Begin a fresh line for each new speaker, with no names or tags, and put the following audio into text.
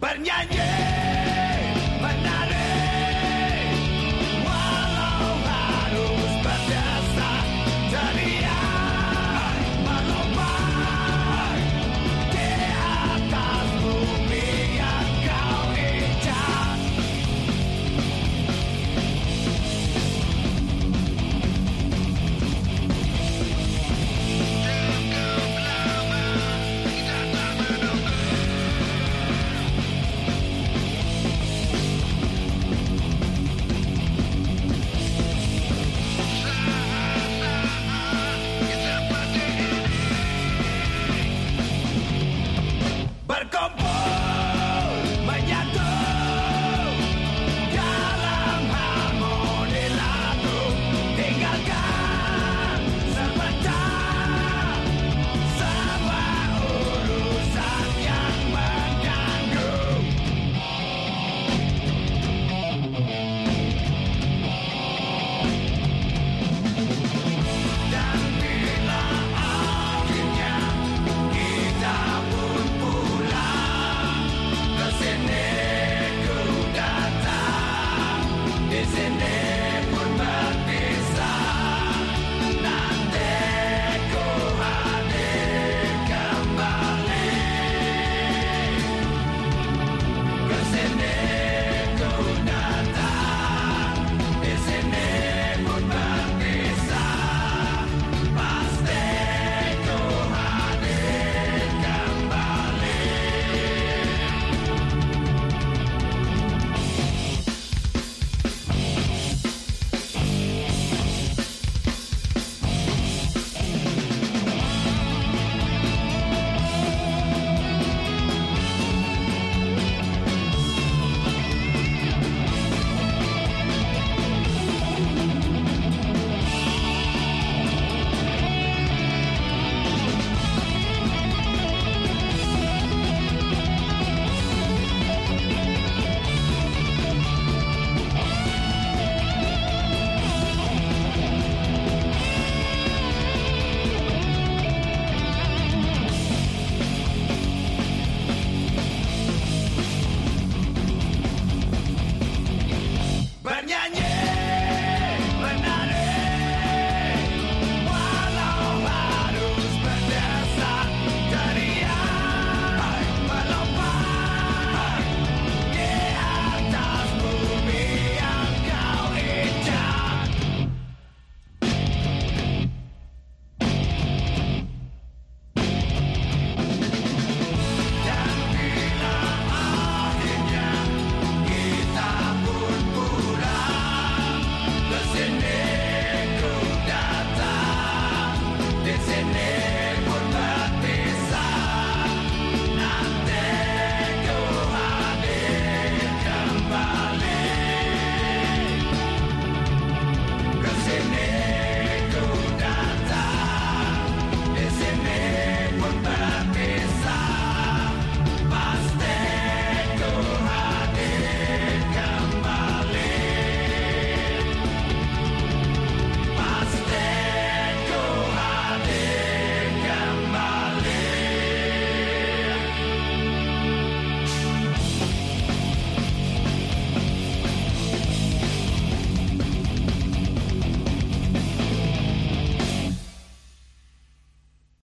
Bernianie!